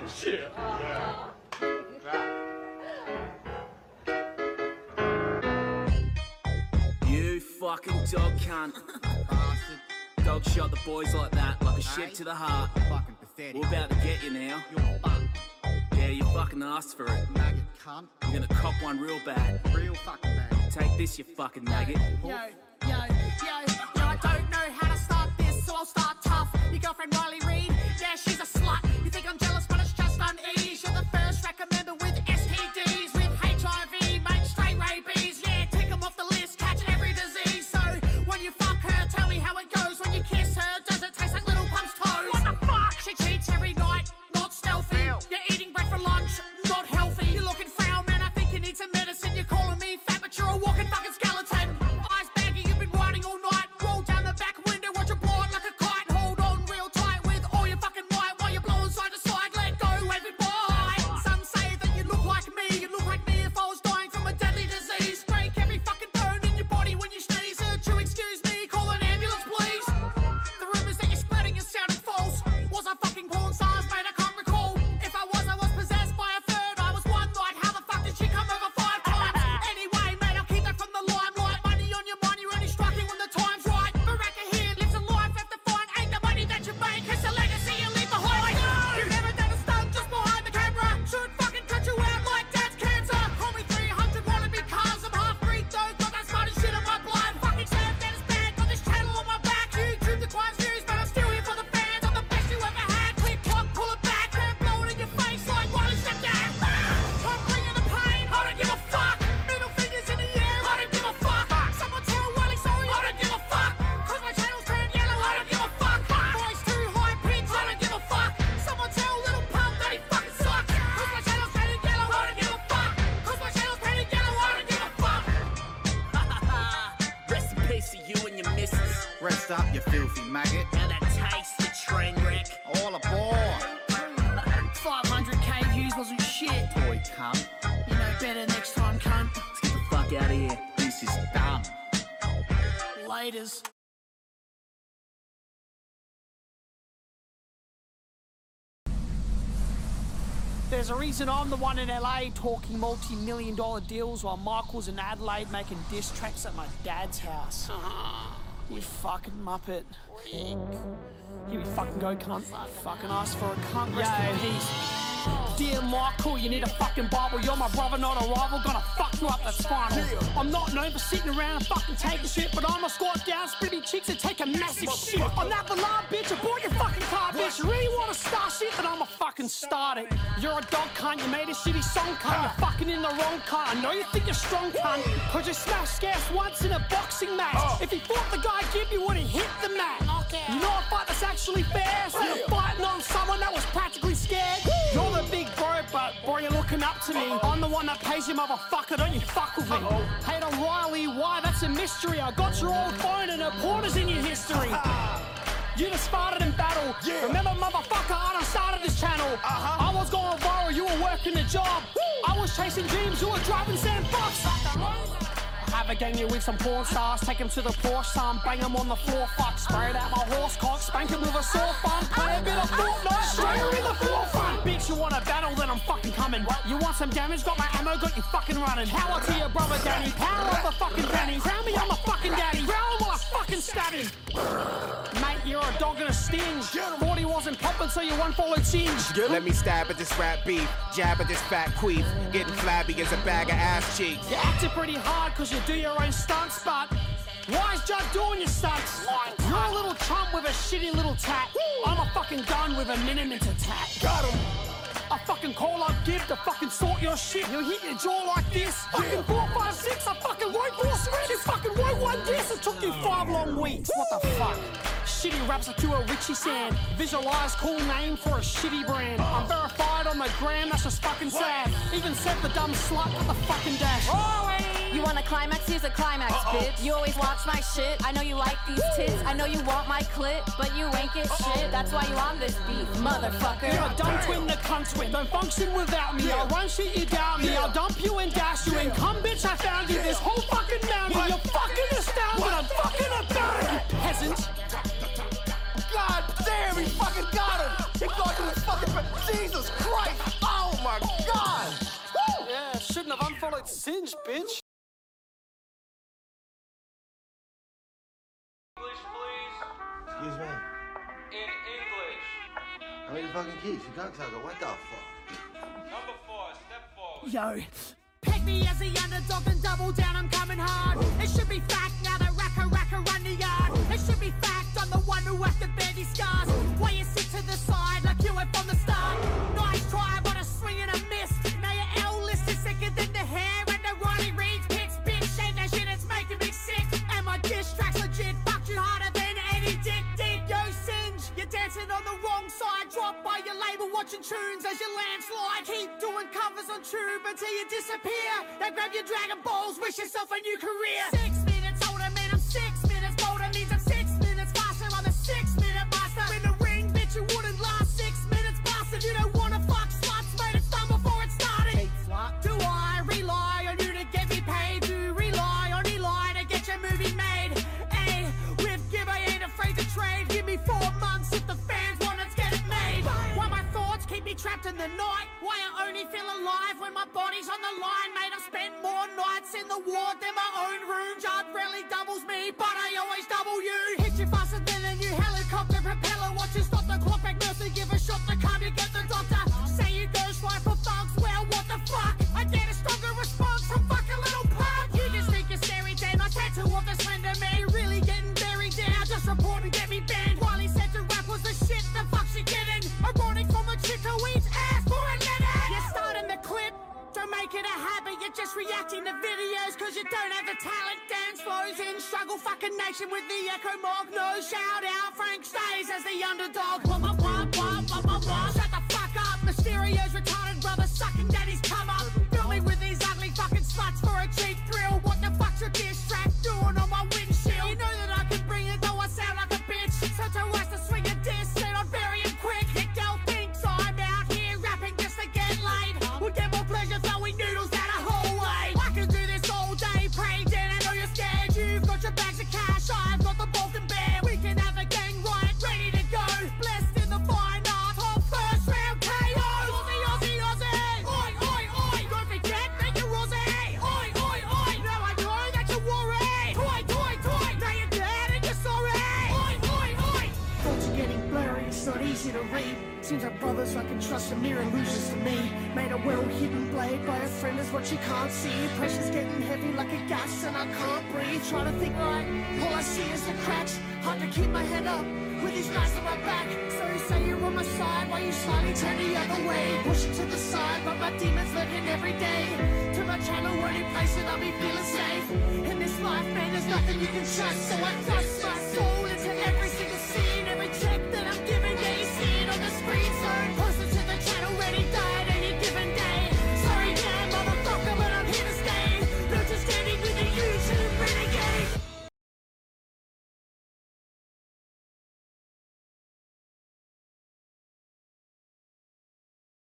and shit. You fucking dog cunt. Bastard. Dog shot the boys like that, like a Hey. shit to the heart. Fucking pathetic. We're about to get you now. You're fucked. Yeah, you fucking asked for it. Maggot cunt. You're gonna cop one real bad. Real fucking bad. Take this, you fucking maggot. Yo, yo, yo, yo, I don't know how Rest up, you filthy maggot. How that tastes, the train wreck. All aboard. 500k views wasn't shit. Boy cunt. You know better next time, cunt. Let's get the fuck out of here. This is dumb. Laters. There's a reason I'm the one in LA talking multi million dollar deals while Michael's in Adelaide making diss tracks at my dad's house. Uh-huh. You fucking muppet. Here we fucking go, cunt. Fucking ask for a cunt. Rest in peace. Dear Michael, you need a fucking Bible. You're my brother, not a rival. Gonna fuck you up, that's final. I'm not known for sitting around and fucking taking shit, but I'ma squat down, split me cheeks, and take a massive shit. I'm not the loud bitch, I bought your fucking car, bitch. You really wanna start shit, then I'ma fucking start it. You're a dog cunt, you made a shitty song cunt. You're fucking in the wrong cunt. I know you think you're strong cunt, cause you smashed gas once in a boxing match. If he fought the guy give you would have hit the mat. You know a fight that's actually fair, so fighting to me. I'm the one that pays you, motherfucker. Don't you fuck with me? Hate on Riley, why? That's a mystery. I got your old phone and her porters in your history. You just farted in battle. Remember, motherfucker, I done started this channel. Uh-huh. I was going viral, you were working a job. I was chasing dreams, you were driving Fox. A gang here with some porn stars, take him to the Porsche, son, bang him on the floor, fuck, spray it out my horse cock, spank him with a sore fun, play a bit of Fortnite, straight in the forefront. Bitch, you want a battle, then I'm fucking coming. You want some damage, got my ammo, got you fucking running. Power to your brother, Danny, power of the fucking Danny. Crown me, I'm a fucking daddy, round while I fucking stab him. Mate, you're a dog in a stinge. 40 wasn't popping, so you one followed singe. Let me stab at this rap beef, jab at this fat queef, getting flabby as a bag of ass cheeks. You acted pretty hard cause you do your own stunts, but why is Judd doing your stunts? You're a little chump with a shitty little tat. I'm a fucking gun with a minimum to tat. Got him. I fucking call up Gibb to fucking sort your shit. You'll hit your jaw like this. Fucking four, five, six. I fucking wrote four scripts. You fucking wrote one diss. It took you five long weeks. What the fuck? Shitty raps like you a Richie Sand. Visualize cool name for a shitty brand. I'm verified on the gram, that's just fucking sad. Even said the dumb slut with the fucking dash. You want a climax? Here's a climax, bitch. You always watch my shit. I know you like these tits. I know you want my clit, but you ain't get shit. That's why you on this beat, motherfucker. You're a dumb twin that cunt twin. Don't function without me. I'll run shit you doubt me. I'll dump you and dash you. And come, bitch, I found you. This whole fucking mountain. You're fucking astounded. I'm fucking about it, you peasant. Sammy fucking got him. She goes in his fucking. Jesus Christ! Oh my God! Woo! Yeah, shouldn't have unfollowed Singe, bitch. English, please. Excuse me. In English. How many fucking keys? You can't cocksucker. What the fuck? Number four, step four. Yo me as the underdog and double down, I'm coming hard. It should be fact now that Racka Racka run the yard. It should be fact, I'm the one who has to bear these scars. Why you sit to the side like you were from the start? Nice try, watching tunes as you landslide. Keep doing covers on tube until you disappear. Then grab your Dragon Balls, wish yourself a new career. Six in the night? Why I only feel alive when my body's on the line? Mate, I've spent more nights in the ward than my own room. Judd rarely doubles me, but I always double you. Hit you faster than a new helicopter propeller. Watch you stop the clock, back mercy, give a shot to come, you get the doctor. Say you ghost right it a habit, you're just reacting to videos Cause you don't have the talent, dance flows in Struggle fucking nation with the echo morgue. No shout out, Frank stays as the underdog. Wah, wah, wah, wah, wah, wah, wah. Shut the fuck up, Mysterio's retarded brother Sucking daddy's come up. Fill me with these ugly fucking sluts for a cheap thrill. What the fuck's your diss track? Doing on my windshield? It's not easy to read. Seems like brothers I can trust are mere illusions to me. Made a well hidden blade by a friend is what you can't see. Pressure's getting heavy like a gas and I can't breathe. Trying to think right, all I see is the cracks. Hard to keep my head up with these knives on my back. So you say you're on my side while you slightly turn the other way. Push it to the side, but my demons lurking every day. To my channel, only place it, I'll be feeling safe. In this life, man, there's nothing you can trust. So I trust my soul.